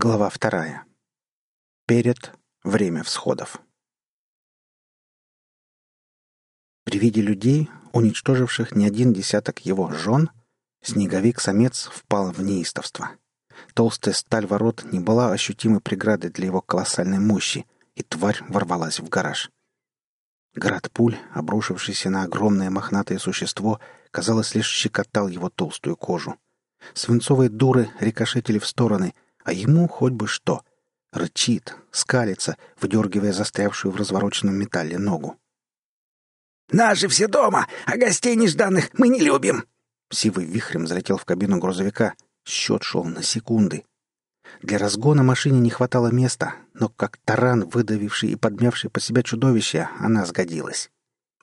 Глава вторая. Перед время всходов. При виде людей, уничтоживших не один десяток его жен, снеговик-самец впал в неистовство. Толстая сталь ворот не была ощутимой преградой для его колоссальной мощи, и тварь ворвалась в гараж. Град пуль, обрушившийся на огромное мохнатое существо, казалось, лишь щекотал его толстую кожу. Свинцовые дуры рикошетили в стороны — а ему хоть бы что. Рычит, скалится, выдергивая застрявшую в развороченном металле ногу. «Наши все дома, а гостей нежданных мы не любим!» Сивый вихрем залетел в кабину грузовика. Счет шел на секунды. Для разгона машине не хватало места, но как таран, выдавивший и подмявший под себя чудовище, она сгодилась.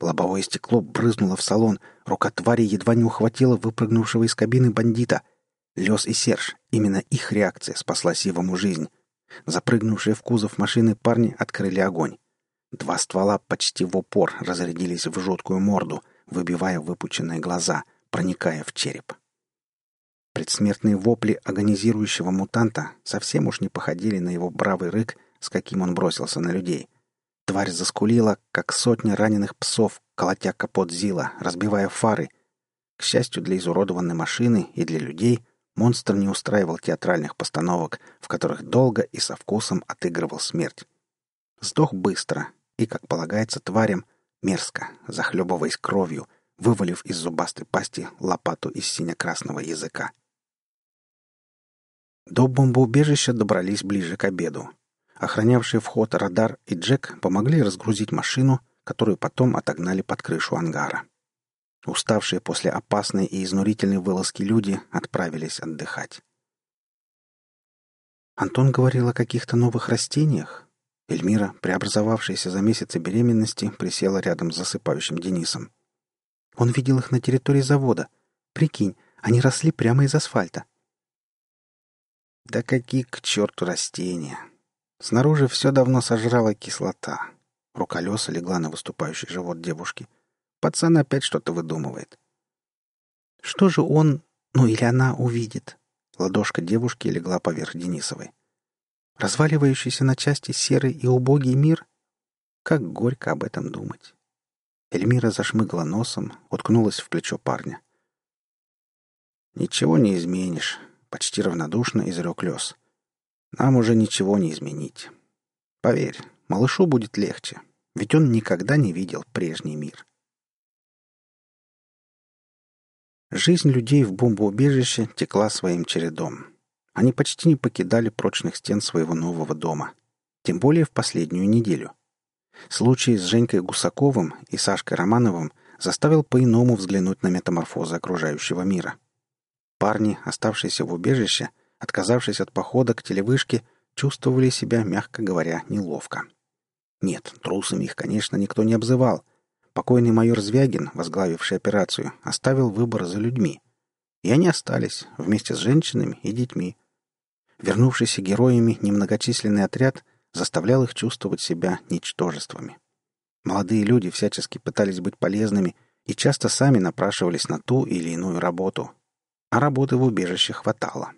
Лобовое стекло брызнуло в салон, рука твари едва не ухватила выпрыгнувшего из кабины бандита. Лес и Серж, именно их реакция спасла Сивому жизнь. Запрыгнувшие в кузов машины парни открыли огонь. Два ствола почти в упор разрядились в жуткую морду, выбивая выпученные глаза, проникая в череп. Предсмертные вопли агонизирующего мутанта совсем уж не походили на его бравый рык, с каким он бросился на людей. Тварь заскулила, как сотня раненых псов, колотя капот Зила, разбивая фары. К счастью для изуродованной машины и для людей, Монстр не устраивал театральных постановок, в которых долго и со вкусом отыгрывал смерть. Сдох быстро и, как полагается тварям, мерзко, захлебываясь кровью, вывалив из зубастой пасти лопату из сине-красного языка. До бомбоубежища добрались ближе к обеду. Охранявшие вход радар и Джек помогли разгрузить машину, которую потом отогнали под крышу ангара. Уставшие после опасной и изнурительной вылазки люди отправились отдыхать. Антон говорил о каких-то новых растениях. Эльмира, преобразовавшаяся за месяцы беременности, присела рядом с засыпающим Денисом. Он видел их на территории завода. Прикинь, они росли прямо из асфальта. Да какие к черту растения! Снаружи все давно сожрала кислота. Рука леса легла на выступающий живот девушки — Пацан опять что-то выдумывает. Что же он, ну или она, увидит? Ладошка девушки легла поверх Денисовой. Разваливающийся на части серый и убогий мир? Как горько об этом думать. Эльмира зашмыгла носом, уткнулась в плечо парня. «Ничего не изменишь», — почти равнодушно изрек Лес. «Нам уже ничего не изменить. Поверь, малышу будет легче, ведь он никогда не видел прежний мир». Жизнь людей в бомбоубежище текла своим чередом. Они почти не покидали прочных стен своего нового дома. Тем более в последнюю неделю. Случай с Женькой Гусаковым и Сашкой Романовым заставил по-иному взглянуть на метаморфозы окружающего мира. Парни, оставшиеся в убежище, отказавшись от похода к телевышке, чувствовали себя, мягко говоря, неловко. Нет, трусами их, конечно, никто не обзывал — Покойный майор Звягин, возглавивший операцию, оставил выбор за людьми. И они остались вместе с женщинами и детьми. Вернувшийся героями немногочисленный отряд заставлял их чувствовать себя ничтожествами. Молодые люди всячески пытались быть полезными и часто сами напрашивались на ту или иную работу. А работы в убежище хватало.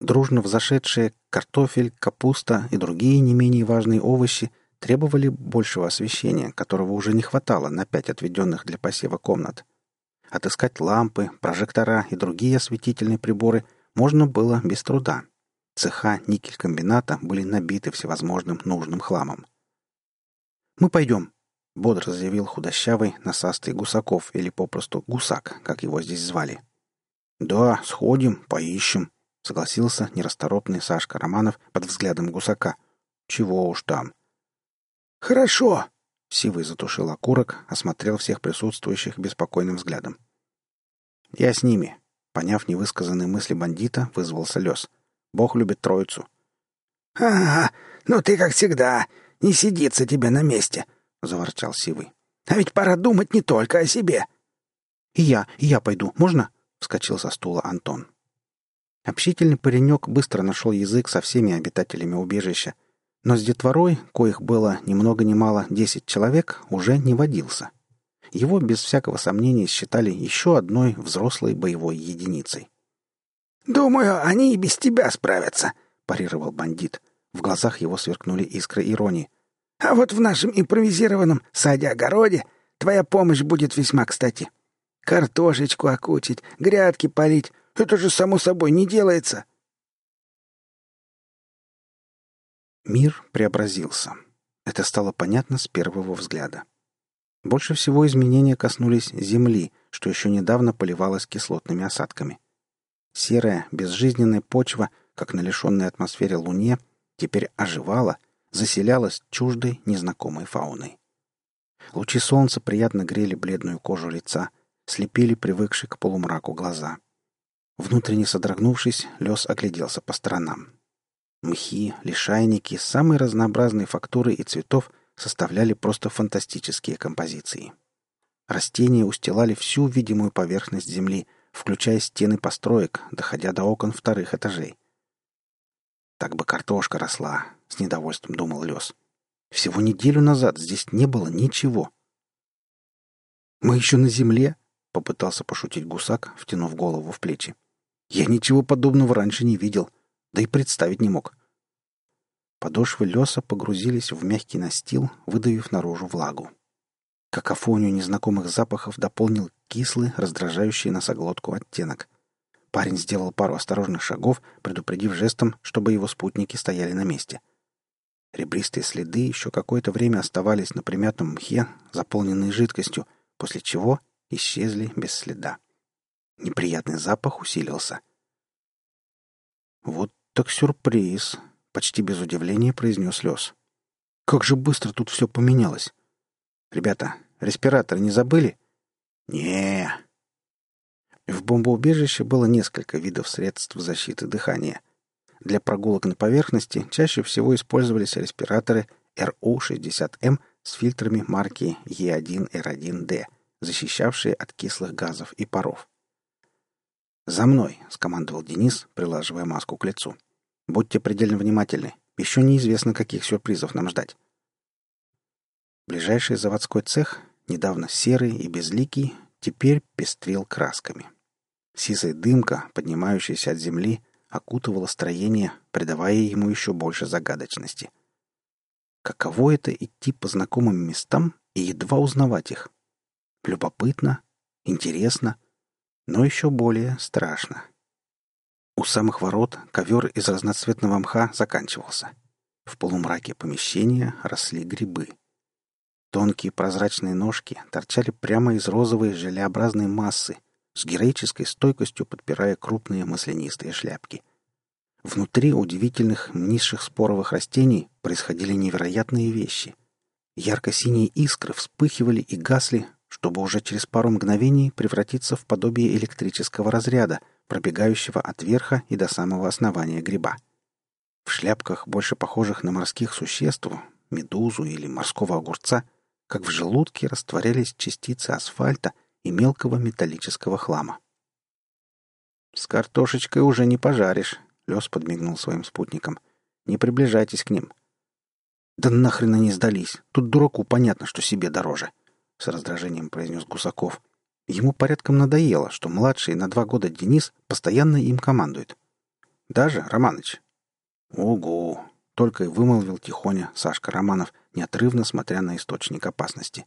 Дружно взошедшие картофель, капуста и другие не менее важные овощи – требовали большего освещения, которого уже не хватало на пять отведенных для посева комнат. Отыскать лампы, прожектора и другие осветительные приборы можно было без труда. Цеха никель-комбината были набиты всевозможным нужным хламом. «Мы пойдем», — бодро заявил худощавый, насастый Гусаков или попросту Гусак, как его здесь звали. «Да, сходим, поищем», — согласился нерасторопный Сашка Романов под взглядом Гусака. «Чего уж там. «Хорошо!» — Сивый затушил окурок, осмотрел всех присутствующих беспокойным взглядом. «Я с ними», — поняв невысказанные мысли бандита, вызвался Лес. «Бог любит троицу». «Ага, ну ты как всегда, не сидится тебе на месте», — заворчал Сивый. «А ведь пора думать не только о себе». «И я, и я пойду, можно?» — вскочил со стула Антон. Общительный паренек быстро нашел язык со всеми обитателями убежища, но с детворой, коих было ни много ни мало десять человек, уже не водился. Его без всякого сомнения считали еще одной взрослой боевой единицей. «Думаю, они и без тебя справятся», —— парировал бандит. В глазах его сверкнули искры иронии. «А вот в нашем импровизированном саде-огороде твоя помощь будет весьма кстати. Картошечку окучить, грядки полить — это же само собой не делается!» Мир преобразился. Это стало понятно с первого взгляда. Больше всего изменения коснулись Земли, что еще недавно поливалась кислотными осадками. Серая, безжизненная почва, как на лишенной атмосфере Луне, теперь оживала, заселялась чуждой, незнакомой фауной. Лучи солнца приятно грели бледную кожу лица, слепили привыкшие к полумраку глаза. Внутренне содрогнувшись, Лес огляделся по сторонам. Мхи, лишайники, самые разнообразные фактуры и цветов составляли просто фантастические композиции. Растения устилали всю видимую поверхность земли, включая стены построек, доходя до окон вторых этажей. «Так бы картошка росла», — с недовольством думал Лес. «Всего неделю назад здесь не было ничего». «Мы еще на земле?» — попытался пошутить гусак, втянув голову в плечи. «Я ничего подобного раньше не видел да и представить не мог. Подошвы леса погрузились в мягкий настил, выдавив наружу влагу. Какофонию незнакомых запахов дополнил кислый, раздражающий носоглотку оттенок. Парень сделал пару осторожных шагов, предупредив жестом, чтобы его спутники стояли на месте. Ребристые следы еще какое-то время оставались на примятом мхе, заполненные жидкостью, после чего исчезли без следа. Неприятный запах усилился. Вот «Так сюрприз», — почти без удивления произнес Лес. «Как же быстро тут все поменялось!» «Ребята, респиратор не забыли?» не В бомбоубежище было несколько видов средств защиты дыхания. Для прогулок на поверхности чаще всего использовались респираторы РУ-60М с фильтрами марки Е1Р1Д, защищавшие от кислых газов и паров. «За мной!» — скомандовал Денис, прилаживая маску к лицу. «Будьте предельно внимательны. Еще неизвестно, каких сюрпризов нам ждать». Ближайший заводской цех, недавно серый и безликий, теперь пестрил красками. Сизая дымка, поднимающаяся от земли, окутывала строение, придавая ему еще больше загадочности. Каково это идти по знакомым местам и едва узнавать их? Любопытно, интересно — но еще более страшно. У самых ворот ковер из разноцветного мха заканчивался. В полумраке помещения росли грибы. Тонкие прозрачные ножки торчали прямо из розовой желеобразной массы, с героической стойкостью подпирая крупные маслянистые шляпки. Внутри удивительных низших споровых растений происходили невероятные вещи. Ярко-синие искры вспыхивали и гасли, чтобы уже через пару мгновений превратиться в подобие электрического разряда, пробегающего от верха и до самого основания гриба. В шляпках, больше похожих на морских существ, медузу или морского огурца, как в желудке растворялись частицы асфальта и мелкого металлического хлама. «С картошечкой уже не пожаришь», — Лес подмигнул своим спутникам. «Не приближайтесь к ним». «Да нахрен они сдались? Тут дураку понятно, что себе дороже», — с раздражением произнес Гусаков. Ему порядком надоело, что младший на два года Денис постоянно им командует. «Даже, Романыч?» «Угу!» — только и вымолвил тихоня Сашка Романов, неотрывно смотря на источник опасности.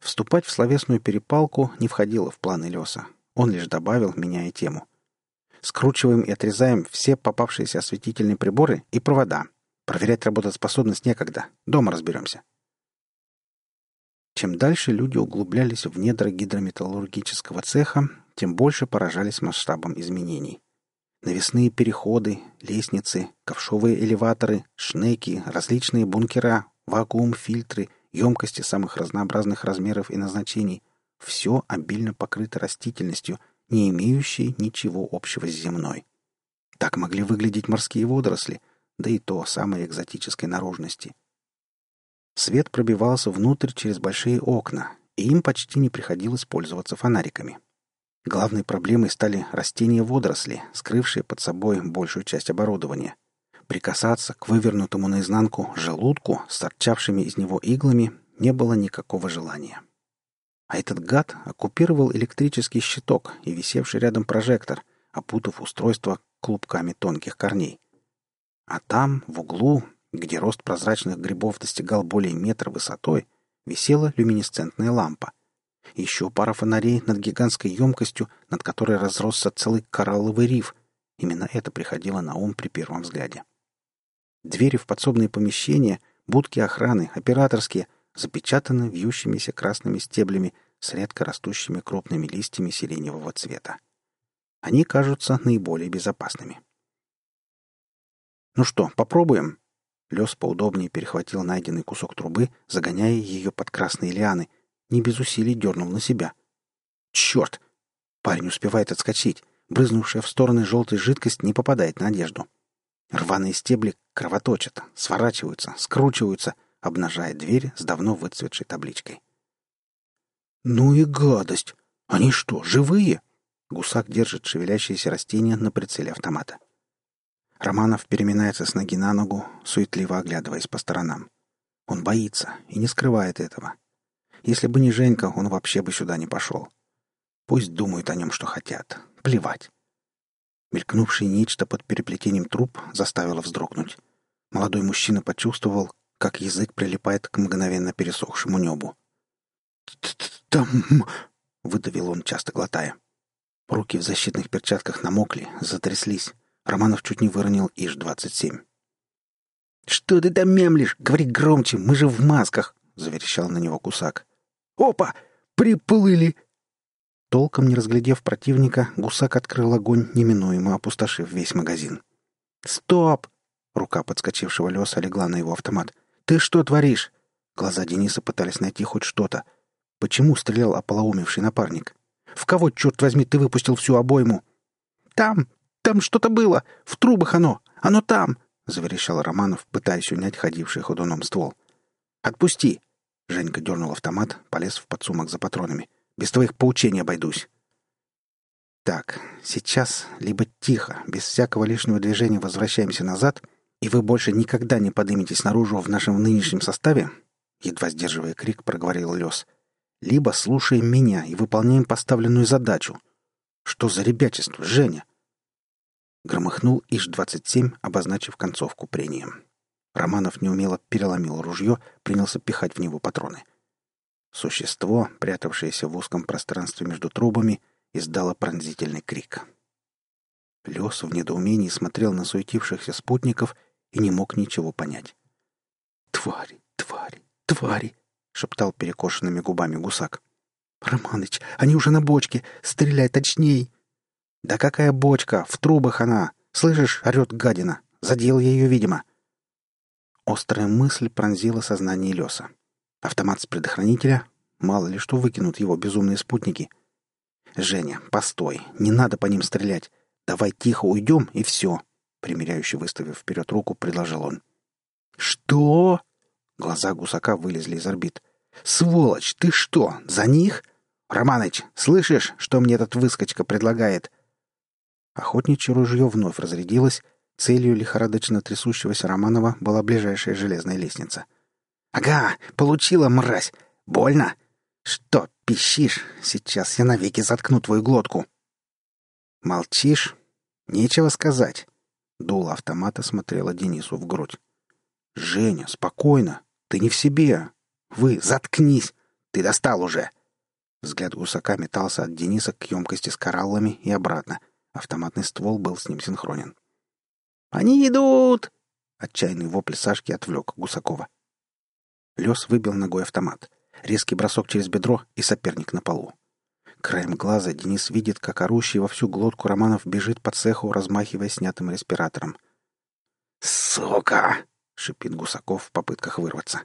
Вступать в словесную перепалку не входило в планы Леса. Он лишь добавил, меняя тему. «Скручиваем и отрезаем все попавшиеся осветительные приборы и провода. Проверять работоспособность некогда. Дома разберемся». Чем дальше люди углублялись в недра гидрометаллургического цеха, тем больше поражались масштабом изменений. Навесные переходы, лестницы, ковшовые элеваторы, шнеки, различные бункера, вакуум-фильтры, емкости самых разнообразных размеров и назначений — все обильно покрыто растительностью, не имеющей ничего общего с земной. Так могли выглядеть морские водоросли, да и то самой экзотической наружности — Свет пробивался внутрь через большие окна, и им почти не приходилось пользоваться фонариками. Главной проблемой стали растения-водоросли, скрывшие под собой большую часть оборудования. Прикасаться к вывернутому наизнанку желудку с торчавшими из него иглами не было никакого желания. А этот гад оккупировал электрический щиток и висевший рядом прожектор, опутав устройство клубками тонких корней. А там, в углу, где рост прозрачных грибов достигал более метра высотой, висела люминесцентная лампа. Еще пара фонарей над гигантской емкостью, над которой разросся целый коралловый риф. Именно это приходило на ум при первом взгляде. Двери в подсобные помещения, будки охраны, операторские, запечатаны вьющимися красными стеблями с редко растущими крупными листьями сиреневого цвета. Они кажутся наиболее безопасными. «Ну что, попробуем?» Лес поудобнее перехватил найденный кусок трубы, загоняя ее под красные лианы, не без усилий дернул на себя. «Черт!» Парень успевает отскочить. Брызнувшая в стороны желтая жидкость не попадает на одежду. Рваные стебли кровоточат, сворачиваются, скручиваются, обнажая дверь с давно выцветшей табличкой. «Ну и гадость! Они что, живые?» Гусак держит шевелящиеся растения на прицеле автомата. Романов переминается с ноги на ногу, суетливо оглядываясь по сторонам. Он боится и не скрывает этого. Если бы не Женька, он вообще бы сюда не пошел. Пусть думают о нем, что хотят. Плевать. Мелькнувшее нечто под переплетением труб заставило вздрогнуть. Молодой мужчина почувствовал, как язык прилипает к мгновенно пересохшему небу. «Там...» — выдавил он, часто глотая. Руки в защитных перчатках намокли, затряслись. Романов чуть не выронил Иж-27. «Что ты там мемлишь? Говори громче, мы же в масках!» — заверещал на него кусак. «Опа! Приплыли!» Толком не разглядев противника, гусак открыл огонь, неминуемо опустошив весь магазин. «Стоп!» — рука подскочившего леса легла на его автомат. «Ты что творишь?» Глаза Дениса пытались найти хоть что-то. Почему стрелял ополоумевший напарник? «В кого, черт возьми, ты выпустил всю обойму?» «Там! Там что-то было! В трубах оно! Оно там!» — заверещал Романов, пытаясь унять ходивший ходуном ствол. «Отпусти!» — Женька дернул автомат, полез в подсумок за патронами. Без твоих поучений обойдусь. Так, сейчас либо тихо, без всякого лишнего движения возвращаемся назад, и вы больше никогда не подниметесь наружу в нашем нынешнем составе, едва сдерживая крик, проговорил Лес. Либо слушаем меня и выполняем поставленную задачу. Что за ребячество, Женя? Громыхнул Иж-27, обозначив концовку прением. Романов неумело переломил ружье, принялся пихать в него патроны — Существо, прятавшееся в узком пространстве между трубами, издало пронзительный крик. Лес в недоумении смотрел на суетившихся спутников и не мог ничего понять. «Твари, твари, твари!» — шептал перекошенными губами гусак. «Романыч, они уже на бочке! Стреляй точней!» «Да какая бочка? В трубах она! Слышишь, орет гадина! Задел я ее, видимо!» Острая мысль пронзила сознание Леса. Автомат с предохранителя. Мало ли что выкинут его безумные спутники. «Женя, постой. Не надо по ним стрелять. Давай тихо уйдем, и все», — примиряюще выставив вперед руку, предложил он. «Что?» Глаза гусака вылезли из орбит. «Сволочь, ты что, за них? Романыч, слышишь, что мне этот выскочка предлагает?» Охотничье ружье вновь разрядилось. Целью лихорадочно трясущегося Романова была ближайшая железная лестница — «Ага, получила, мразь! Больно? Что, пищишь? Сейчас я навеки заткну твою глотку!» «Молчишь? Нечего сказать!» Дуло автомата смотрела Денису в грудь. «Женя, спокойно! Ты не в себе! Вы, заткнись! Ты достал уже!» Взгляд гусака метался от Дениса к емкости с кораллами и обратно. Автоматный ствол был с ним синхронен. «Они идут!» Отчаянный вопль Сашки отвлек Гусакова. Лес выбил ногой автомат. Резкий бросок через бедро и соперник на полу. Краем глаза Денис видит, как орущий во всю глотку Романов бежит по цеху, размахивая снятым респиратором. «Сука!» — шипит Гусаков в попытках вырваться.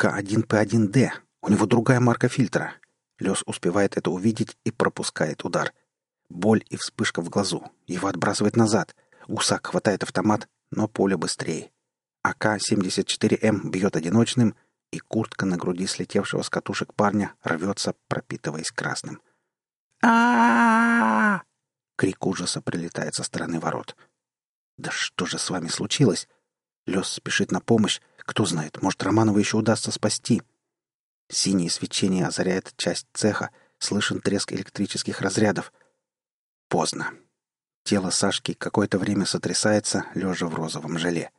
К1П1Д. У него другая марка фильтра. Лес успевает это увидеть и пропускает удар. Боль и вспышка в глазу. Его отбрасывает назад. Гусак хватает автомат, но поле быстрее. АК-74М бьет одиночным, и куртка на груди слетевшего с катушек парня рвется, пропитываясь красным. а Крик ужаса прилетает со стороны ворот. «Да что же с вами случилось?» Лес спешит на помощь. Кто знает, может, Романова еще удастся спасти. Синее свечение озаряет часть цеха. Слышен треск электрических разрядов. Поздно. Тело Сашки какое-то время сотрясается, лежа в розовом желе.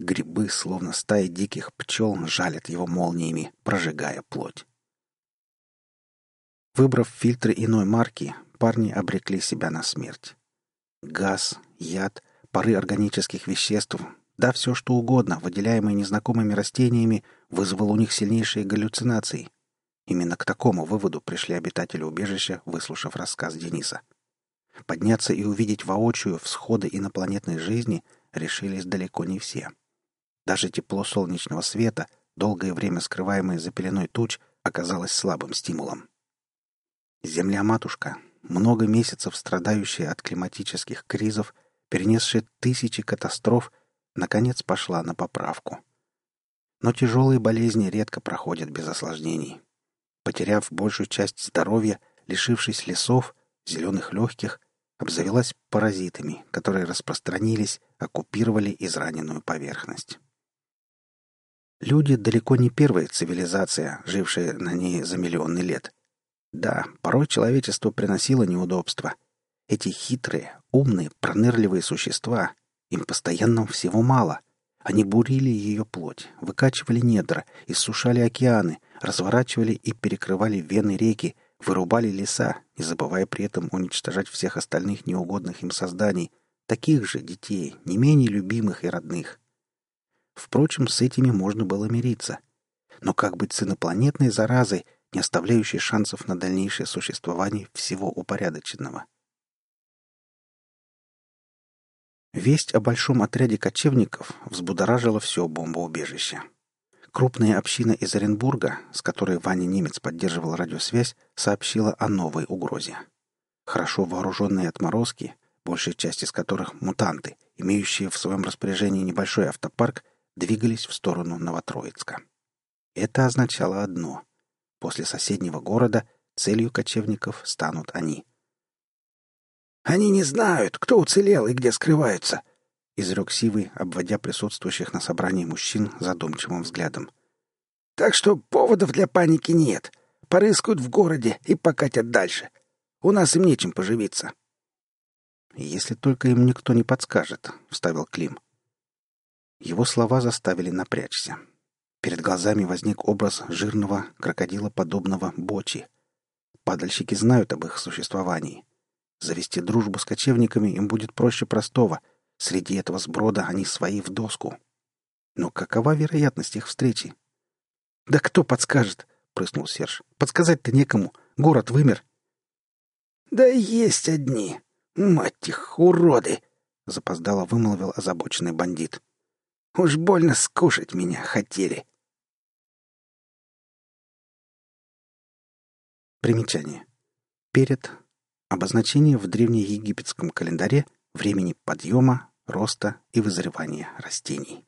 Грибы, словно стаи диких пчел, жалят его молниями, прожигая плоть. Выбрав фильтры иной марки, парни обрекли себя на смерть. Газ, яд, пары органических веществ, да все что угодно, выделяемое незнакомыми растениями, вызвало у них сильнейшие галлюцинации. Именно к такому выводу пришли обитатели убежища, выслушав рассказ Дениса. Подняться и увидеть воочию всходы инопланетной жизни решились далеко не все. Даже тепло солнечного света, долгое время скрываемое за пеленой туч, оказалось слабым стимулом. Земля-матушка, много месяцев страдающая от климатических кризов, перенесшая тысячи катастроф, наконец пошла на поправку. Но тяжелые болезни редко проходят без осложнений. Потеряв большую часть здоровья, лишившись лесов, зеленых легких, обзавелась паразитами, которые распространились, оккупировали израненную поверхность. Люди далеко не первая цивилизация, жившая на ней за миллионы лет. Да, порой человечество приносило неудобства. Эти хитрые, умные, пронырливые существа, им постоянно всего мало. Они бурили ее плоть, выкачивали недра, иссушали океаны, разворачивали и перекрывали вены реки, вырубали леса, не забывая при этом уничтожать всех остальных неугодных им созданий, таких же детей, не менее любимых и родных. Впрочем, с этими можно было мириться. Но как быть с инопланетной заразой, не оставляющей шансов на дальнейшее существование всего упорядоченного? Весть о большом отряде кочевников взбудоражила все бомбоубежище. Крупная община из Оренбурга, с которой Ваня Немец поддерживал радиосвязь, сообщила о новой угрозе. Хорошо вооруженные отморозки, большая часть из которых мутанты, имеющие в своем распоряжении небольшой автопарк, двигались в сторону Новотроицка. Это означало одно. После соседнего города целью кочевников станут они. «Они не знают, кто уцелел и где скрываются», — изрек Сивый, обводя присутствующих на собрании мужчин задумчивым взглядом. «Так что поводов для паники нет. Порыскают в городе и покатят дальше. У нас им нечем поживиться». «Если только им никто не подскажет», — вставил Клим. Его слова заставили напрячься. Перед глазами возник образ жирного, крокодилоподобного бочи. Падальщики знают об их существовании. Завести дружбу с кочевниками им будет проще простого — Среди этого сброда они свои в доску. Но какова вероятность их встречи? — Да кто подскажет? — прыснул Серж. — Подсказать-то некому. Город вымер. — Да есть одни. Мать их, уроды! — запоздало вымолвил озабоченный бандит. — Уж больно скушать меня хотели. Примечание. Перед. Обозначение в древнеегипетском календаре времени подъема, роста и вызревания растений.